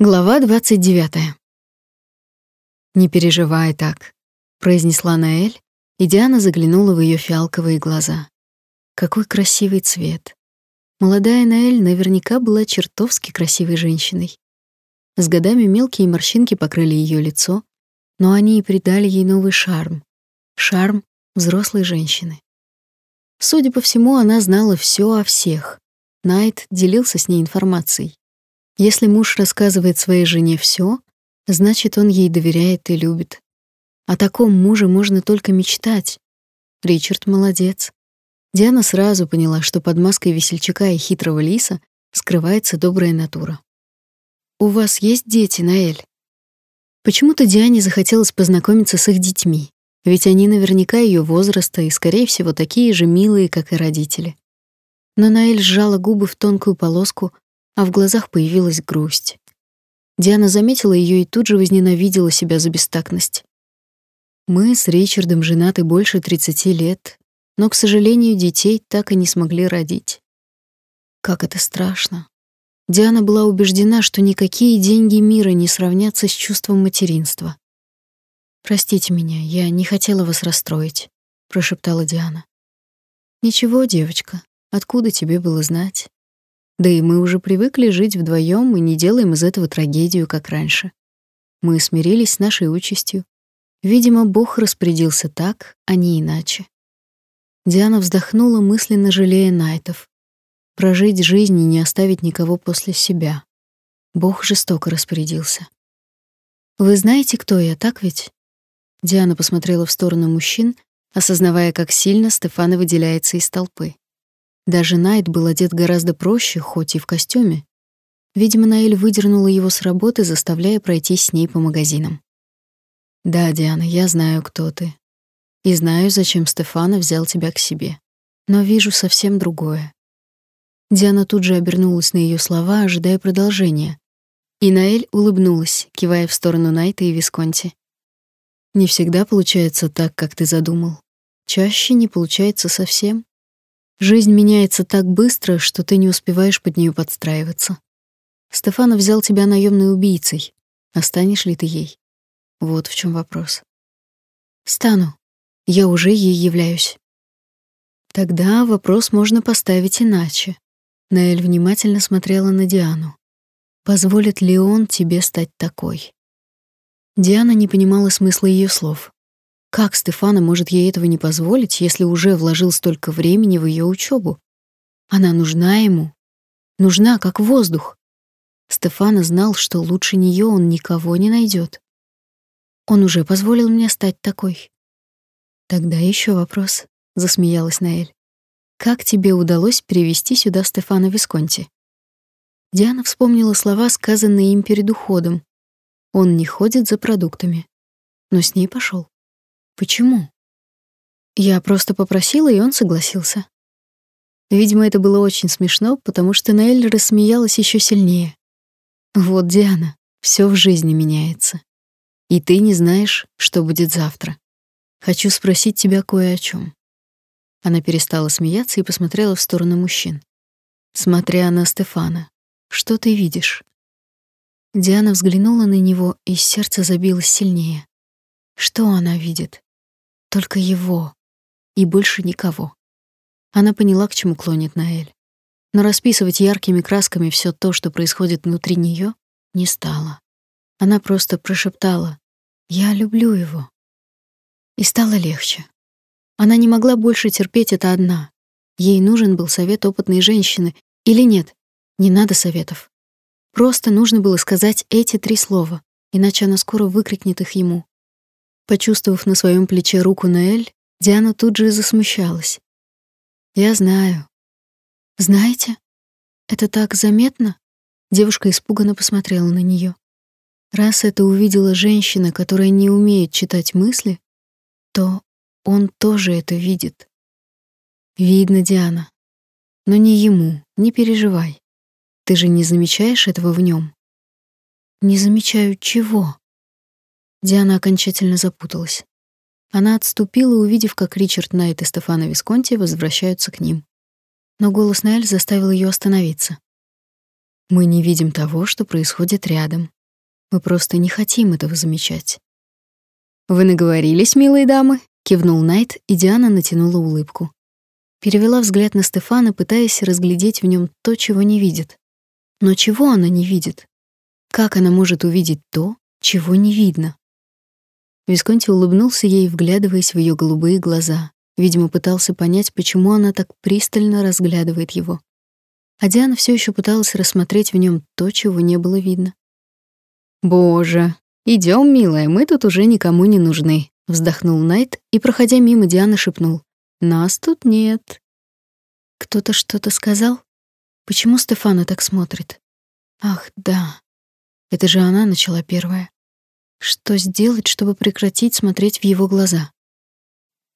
Глава 29. «Не переживай так», — произнесла Наэль, и Диана заглянула в ее фиалковые глаза. Какой красивый цвет. Молодая Наэль наверняка была чертовски красивой женщиной. С годами мелкие морщинки покрыли ее лицо, но они и придали ей новый шарм. Шарм взрослой женщины. Судя по всему, она знала все о всех. Найт делился с ней информацией. Если муж рассказывает своей жене все, значит, он ей доверяет и любит. О таком муже можно только мечтать. Ричард молодец. Диана сразу поняла, что под маской весельчака и хитрого лиса скрывается добрая натура. «У вас есть дети, Наэль?» Почему-то Диане захотелось познакомиться с их детьми, ведь они наверняка ее возраста и, скорее всего, такие же милые, как и родители. Но Наэль сжала губы в тонкую полоску, а в глазах появилась грусть. Диана заметила ее и тут же возненавидела себя за бестактность. Мы с Ричардом женаты больше 30 лет, но, к сожалению, детей так и не смогли родить. Как это страшно. Диана была убеждена, что никакие деньги мира не сравнятся с чувством материнства. Простите меня, я не хотела вас расстроить, прошептала Диана. Ничего, девочка, откуда тебе было знать? Да и мы уже привыкли жить вдвоем и не делаем из этого трагедию, как раньше. Мы смирились с нашей участью. Видимо, Бог распорядился так, а не иначе. Диана вздохнула, мысленно жалея Найтов. Прожить жизнь и не оставить никого после себя. Бог жестоко распорядился. Вы знаете, кто я, так ведь? Диана посмотрела в сторону мужчин, осознавая, как сильно Стефана выделяется из толпы. Даже Найт был одет гораздо проще, хоть и в костюме. Видимо, Наэль выдернула его с работы, заставляя пройтись с ней по магазинам. «Да, Диана, я знаю, кто ты. И знаю, зачем Стефана взял тебя к себе. Но вижу совсем другое». Диана тут же обернулась на ее слова, ожидая продолжения. И Наэль улыбнулась, кивая в сторону Найта и Висконти. «Не всегда получается так, как ты задумал. Чаще не получается совсем. Жизнь меняется так быстро, что ты не успеваешь под нее подстраиваться. Стефана взял тебя наемной убийцей. Останешь ли ты ей? Вот в чем вопрос. Стану. Я уже ей являюсь. Тогда вопрос можно поставить иначе. Наэль внимательно смотрела на Диану. Позволит ли он тебе стать такой? Диана не понимала смысла ее слов. Как Стефана может ей этого не позволить, если уже вложил столько времени в ее учебу? Она нужна ему. Нужна, как воздух. Стефана знал, что лучше нее он никого не найдет. Он уже позволил мне стать такой. Тогда еще вопрос, засмеялась Наэль. Как тебе удалось привести сюда Стефана Висконти? Диана вспомнила слова, сказанные им перед уходом. Он не ходит за продуктами. Но с ней пошел. Почему? Я просто попросила, и он согласился. Видимо, это было очень смешно, потому что Наэль рассмеялась еще сильнее. Вот, Диана, все в жизни меняется. И ты не знаешь, что будет завтра. Хочу спросить тебя кое о чем. Она перестала смеяться и посмотрела в сторону мужчин. Смотря на Стефана, что ты видишь? Диана взглянула на него, и сердце забилось сильнее. Что она видит? Только его. И больше никого. Она поняла, к чему клонит Наэль. Но расписывать яркими красками все то, что происходит внутри нее, не стала. Она просто прошептала «Я люблю его». И стало легче. Она не могла больше терпеть это одна. Ей нужен был совет опытной женщины. Или нет, не надо советов. Просто нужно было сказать эти три слова, иначе она скоро выкрикнет их ему. Почувствовав на своем плече руку Наэль, Диана тут же засмущалась. «Я знаю». «Знаете? Это так заметно?» Девушка испуганно посмотрела на нее. Раз это увидела женщина, которая не умеет читать мысли, то он тоже это видит. Видно, Диана. Но не ему, не переживай. Ты же не замечаешь этого в нем? Не замечаю чего? Диана окончательно запуталась. Она отступила, увидев, как Ричард Найт и Стефано Висконти возвращаются к ним. Но голос Наэль заставил ее остановиться. Мы не видим того, что происходит рядом. Мы просто не хотим этого замечать. Вы наговорились, милые дамы, кивнул Найт, и Диана натянула улыбку. Перевела взгляд на Стефана, пытаясь разглядеть в нем то, чего не видит. Но чего она не видит? Как она может увидеть то, чего не видно? Висконти улыбнулся ей, вглядываясь в ее голубые глаза. Видимо, пытался понять, почему она так пристально разглядывает его. А Диана все еще пыталась рассмотреть в нем то, чего не было видно. «Боже, идем, милая, мы тут уже никому не нужны», — вздохнул Найт и, проходя мимо, Дианы шепнул. «Нас тут нет». «Кто-то что-то сказал? Почему Стефана так смотрит?» «Ах, да. Это же она начала первая. Что сделать, чтобы прекратить смотреть в его глаза?»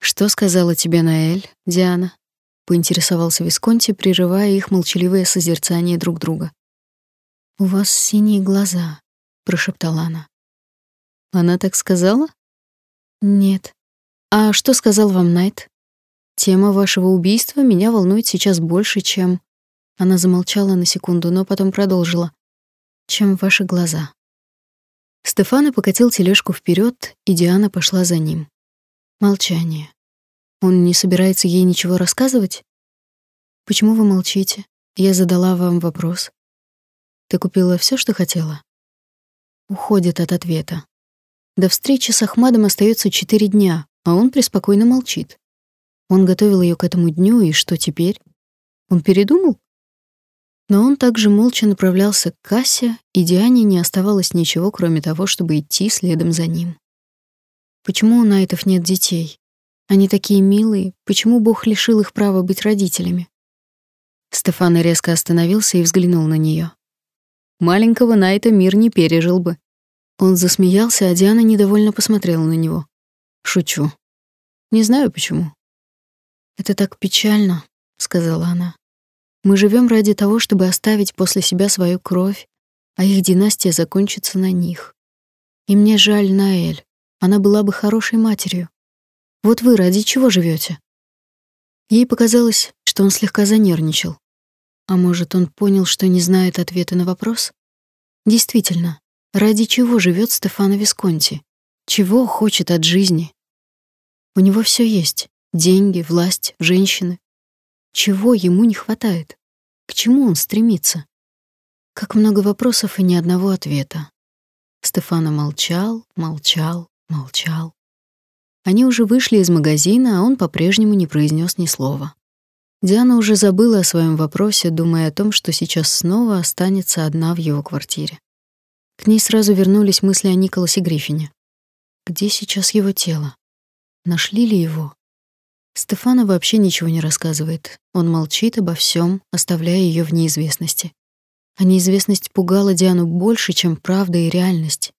«Что сказала тебе Наэль, Диана?» — поинтересовался Висконти, прерывая их молчаливое созерцание друг друга. «У вас синие глаза», прошептала она. Она так сказала? Нет. А что сказал вам Найт? Тема вашего убийства меня волнует сейчас больше, чем Она замолчала на секунду, но потом продолжила. Чем ваши глаза. Стефана покатил тележку вперед, и Диана пошла за ним. Молчание. Он не собирается ей ничего рассказывать? Почему вы молчите? Я задала вам вопрос. Ты купила все, что хотела? уходит от ответа. До встречи с Ахмадом остается четыре дня, а он преспокойно молчит. Он готовил ее к этому дню, и что теперь? Он передумал? Но он также молча направлялся к кассе, и Диане не оставалось ничего, кроме того, чтобы идти следом за ним. Почему у Найтов нет детей? Они такие милые, почему Бог лишил их права быть родителями? Стефан резко остановился и взглянул на нее. Маленького Найта мир не пережил бы. Он засмеялся, а Диана недовольно посмотрела на него. Шучу. Не знаю почему. Это так печально, сказала она. Мы живем ради того, чтобы оставить после себя свою кровь, а их династия закончится на них. И мне жаль Наэль. Она была бы хорошей матерью. Вот вы ради чего живете? Ей показалось, что он слегка занервничал. А может, он понял, что не знает ответа на вопрос? Действительно, Ради чего живет Стефано Висконти? Чего хочет от жизни? У него все есть: деньги, власть, женщины. Чего ему не хватает? К чему он стремится? Как много вопросов и ни одного ответа. Стефано молчал, молчал, молчал. Они уже вышли из магазина, а он по-прежнему не произнес ни слова. Диана уже забыла о своем вопросе, думая о том, что сейчас снова останется одна в его квартире. К ней сразу вернулись мысли о Николасе Гриффине. Где сейчас его тело? Нашли ли его? Стефана вообще ничего не рассказывает. Он молчит обо всем, оставляя ее в неизвестности. А неизвестность пугала Диану больше, чем правда и реальность.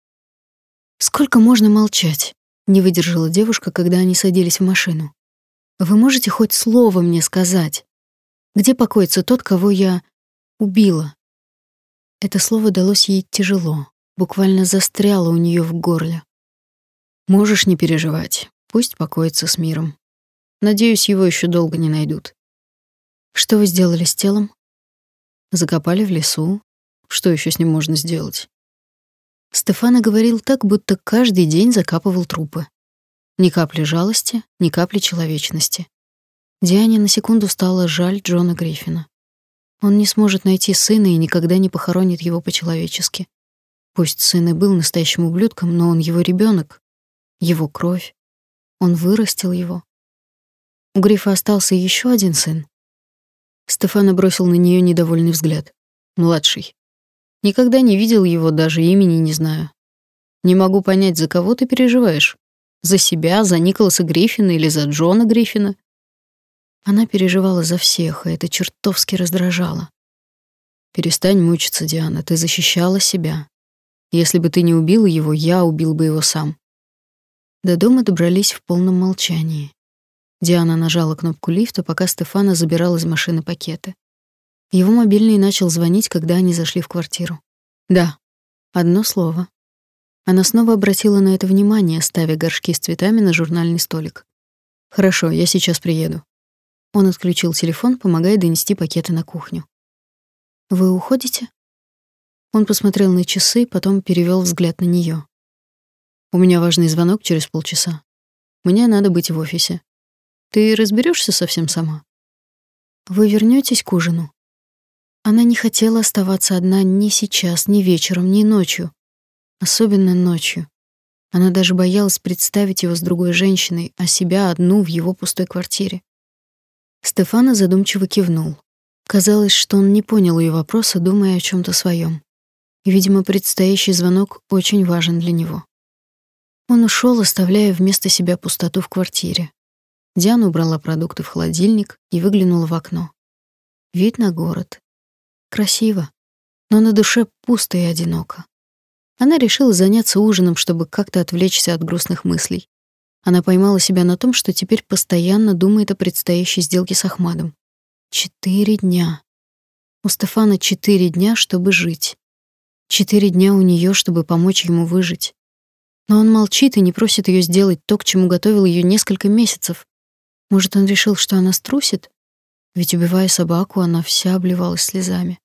Сколько можно молчать? Не выдержала девушка, когда они садились в машину. Вы можете хоть слово мне сказать? Где покоится тот, кого я убила? Это слово далось ей тяжело буквально застряла у нее в горле. Можешь не переживать. Пусть покоится с миром. Надеюсь, его еще долго не найдут. Что вы сделали с телом? Закопали в лесу. Что еще с ним можно сделать? Стефана говорил так, будто каждый день закапывал трупы. Ни капли жалости, ни капли человечности. Диане на секунду стало жаль Джона Гриффина. Он не сможет найти сына и никогда не похоронит его по-человечески. Пусть сын и был настоящим ублюдком, но он его ребенок, его кровь. Он вырастил его. У Грифа остался еще один сын. Стефана бросил на нее недовольный взгляд. Младший. Никогда не видел его, даже имени не знаю. Не могу понять, за кого ты переживаешь? За себя, за Николаса Гриффина или за Джона Гриффина? Она переживала за всех, и это чертовски раздражало. Перестань мучиться, Диана, ты защищала себя. Если бы ты не убила его, я убил бы его сам. До дома добрались в полном молчании. Диана нажала кнопку лифта, пока Стефана забирал из машины пакеты. Его мобильный начал звонить, когда они зашли в квартиру. Да. Одно слово. Она снова обратила на это внимание, ставя горшки с цветами на журнальный столик. Хорошо, я сейчас приеду. Он отключил телефон, помогая донести пакеты на кухню. Вы уходите? Он посмотрел на часы, потом перевел взгляд на нее. У меня важный звонок через полчаса. Мне надо быть в офисе. Ты разберешься совсем сама? Вы вернетесь к ужину? Она не хотела оставаться одна ни сейчас, ни вечером, ни ночью. Особенно ночью. Она даже боялась представить его с другой женщиной, а себя одну в его пустой квартире. Стефана задумчиво кивнул. Казалось, что он не понял ее вопроса, думая о чем то своем. И, видимо, предстоящий звонок очень важен для него. Он ушел, оставляя вместо себя пустоту в квартире. Диана убрала продукты в холодильник и выглянула в окно. Вид на город. Красиво, но на душе пусто и одиноко. Она решила заняться ужином, чтобы как-то отвлечься от грустных мыслей. Она поймала себя на том, что теперь постоянно думает о предстоящей сделке с Ахмадом. Четыре дня. У Стефана четыре дня, чтобы жить. Четыре дня у нее, чтобы помочь ему выжить. Но он молчит и не просит ее сделать то, к чему готовил ее несколько месяцев. Может, он решил, что она струсит? Ведь, убивая собаку, она вся обливалась слезами.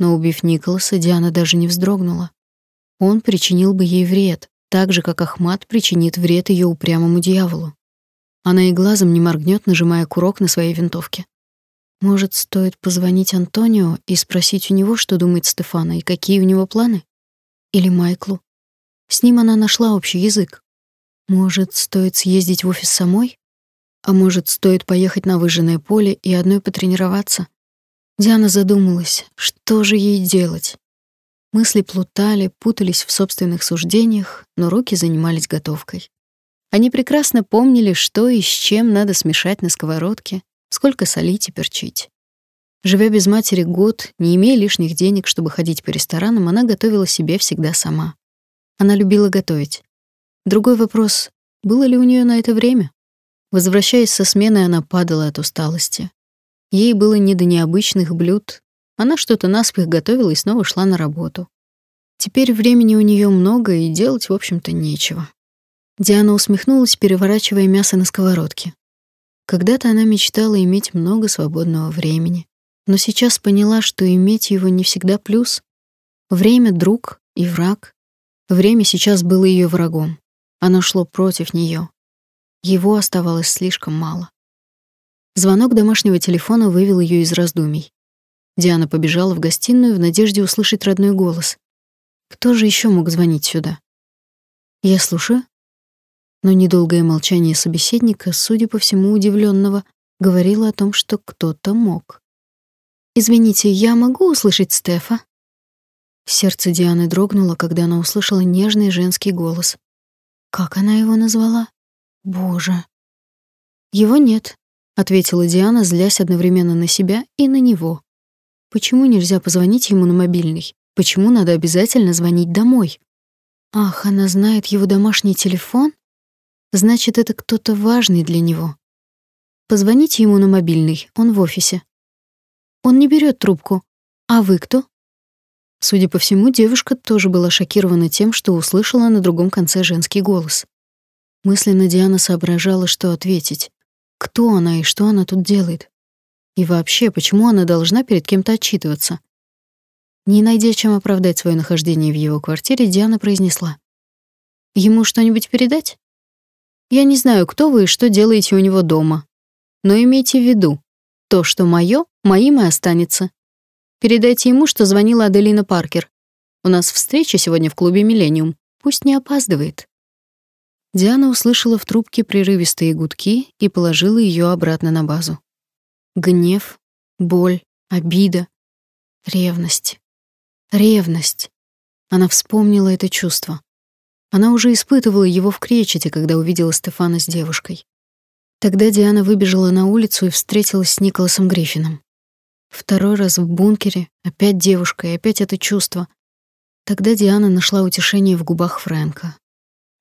Но, убив Николаса, Диана даже не вздрогнула. Он причинил бы ей вред, так же, как Ахмат причинит вред ее упрямому дьяволу. Она и глазом не моргнет, нажимая курок на своей винтовке. Может, стоит позвонить Антонио и спросить у него, что думает Стефана и какие у него планы? Или Майклу? С ним она нашла общий язык. Может, стоит съездить в офис самой? А может, стоит поехать на выжженное поле и одной потренироваться? Диана задумалась, что же ей делать. Мысли плутали, путались в собственных суждениях, но руки занимались готовкой. Они прекрасно помнили, что и с чем надо смешать на сковородке, сколько солить и перчить. Живя без матери год, не имея лишних денег, чтобы ходить по ресторанам, она готовила себе всегда сама. Она любила готовить. Другой вопрос, было ли у нее на это время? Возвращаясь со смены, она падала от усталости. Ей было не до необычных блюд. Она что-то наспех готовила и снова шла на работу. Теперь времени у нее много, и делать, в общем-то, нечего. Диана усмехнулась, переворачивая мясо на сковородке. Когда-то она мечтала иметь много свободного времени, но сейчас поняла, что иметь его не всегда плюс. Время — друг и враг, Время сейчас было ее врагом. Оно шло против нее. Его оставалось слишком мало. Звонок домашнего телефона вывел ее из раздумий. Диана побежала в гостиную в надежде услышать родной голос. Кто же еще мог звонить сюда? Я слушаю. Но недолгое молчание собеседника, судя по всему удивленного, говорило о том, что кто-то мог. Извините, я могу услышать Стефа? Сердце Дианы дрогнуло, когда она услышала нежный женский голос. Как она его назвала? Боже. Его нет, ответила Диана, злясь одновременно на себя и на него. Почему нельзя позвонить ему на мобильный? Почему надо обязательно звонить домой? Ах, она знает его домашний телефон? Значит, это кто-то важный для него. Позвоните ему на мобильный, он в офисе. Он не берет трубку. А вы кто? Судя по всему, девушка тоже была шокирована тем, что услышала на другом конце женский голос. Мысленно Диана соображала, что ответить. Кто она и что она тут делает? И вообще, почему она должна перед кем-то отчитываться? Не найдя чем оправдать свое нахождение в его квартире, Диана произнесла: "Ему что-нибудь передать? Я не знаю, кто вы и что делаете у него дома, но имейте в виду, то, что моё, моим и останется. Передайте ему, что звонила Аделина Паркер. У нас встреча сегодня в клубе Миллениум. Пусть не опаздывает. Диана услышала в трубке прерывистые гудки и положила ее обратно на базу. Гнев, боль, обида, ревность. Ревность. Она вспомнила это чувство. Она уже испытывала его в Кречете, когда увидела Стефана с девушкой. Тогда Диана выбежала на улицу и встретилась с Николасом Гриффином. Второй раз в бункере, опять девушка и опять это чувство. Тогда Диана нашла утешение в губах Фрэнка.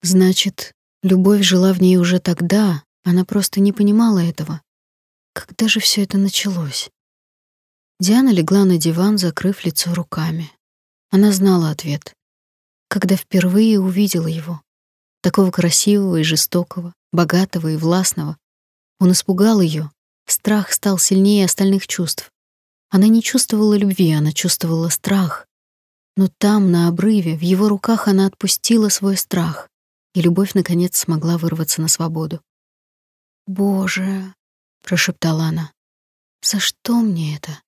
Значит, любовь жила в ней уже тогда, она просто не понимала этого. Когда же все это началось? Диана легла на диван, закрыв лицо руками. Она знала ответ. Когда впервые увидела его, такого красивого и жестокого, богатого и властного, он испугал ее. Страх стал сильнее остальных чувств. Она не чувствовала любви, она чувствовала страх. Но там, на обрыве, в его руках она отпустила свой страх, и любовь наконец смогла вырваться на свободу. "Боже", прошептала она. "За что мне это?"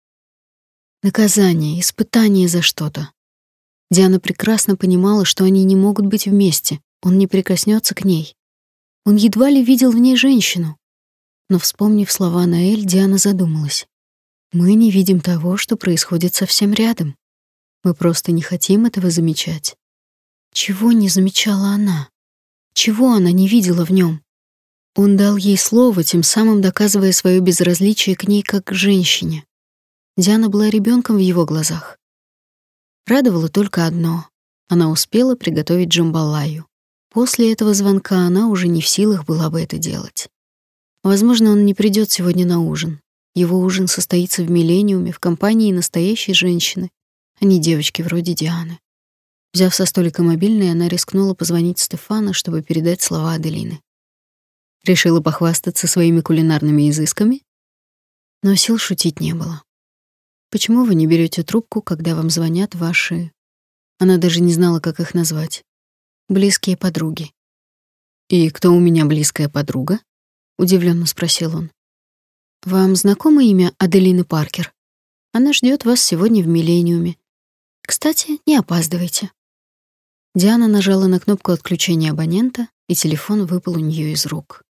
Наказание, испытание за что-то. Диана прекрасно понимала, что они не могут быть вместе. Он не прикоснется к ней. Он едва ли видел в ней женщину. Но вспомнив слова Наэль, Диана задумалась. Мы не видим того, что происходит совсем рядом. Мы просто не хотим этого замечать. Чего не замечала она? Чего она не видела в нем? Он дал ей слово, тем самым доказывая свое безразличие к ней как к женщине. Диана была ребенком в его глазах. Радовало только одно — она успела приготовить джамбалаю. После этого звонка она уже не в силах была бы это делать. Возможно, он не придет сегодня на ужин. Его ужин состоится в Миллениуме в компании настоящей женщины, а не девочки вроде Дианы. Взяв со столика мобильный, она рискнула позвонить Стефану, чтобы передать слова Аделины. Решила похвастаться своими кулинарными изысками? Но сил шутить не было. Почему вы не берете трубку, когда вам звонят ваши... Она даже не знала, как их назвать. Близкие подруги. «И кто у меня близкая подруга?» — удивленно спросил он. «Вам знакомо имя Аделины Паркер? Она ждет вас сегодня в Миллениуме. Кстати, не опаздывайте». Диана нажала на кнопку отключения абонента, и телефон выпал у нее из рук.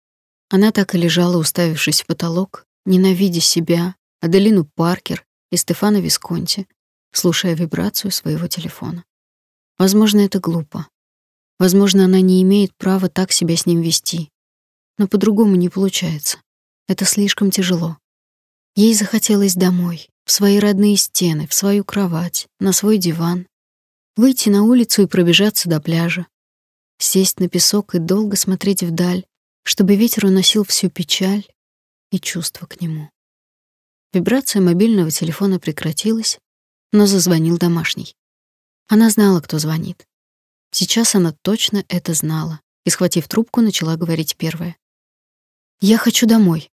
Она так и лежала, уставившись в потолок, ненавидя себя, Аделину Паркер и Стефана Висконти, слушая вибрацию своего телефона. Возможно, это глупо. Возможно, она не имеет права так себя с ним вести. Но по-другому не получается. Это слишком тяжело. Ей захотелось домой, в свои родные стены, в свою кровать, на свой диван, выйти на улицу и пробежаться до пляжа, сесть на песок и долго смотреть вдаль, чтобы ветер уносил всю печаль и чувства к нему. Вибрация мобильного телефона прекратилась, но зазвонил домашний. Она знала, кто звонит. Сейчас она точно это знала и, схватив трубку, начала говорить первая. «Я хочу домой.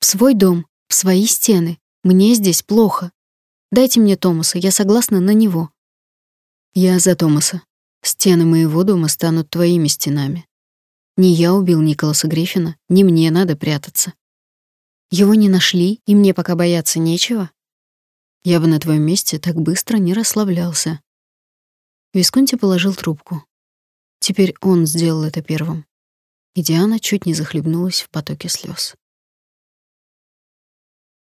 В свой дом, в свои стены. Мне здесь плохо. Дайте мне Томаса, я согласна на него». «Я за Томаса. Стены моего дома станут твоими стенами. Не я убил Николаса Гриффина, не мне надо прятаться. Его не нашли, и мне пока бояться нечего. Я бы на твоем месте так быстро не расслаблялся. Висконти положил трубку. Теперь он сделал это первым. И Диана чуть не захлебнулась в потоке слез.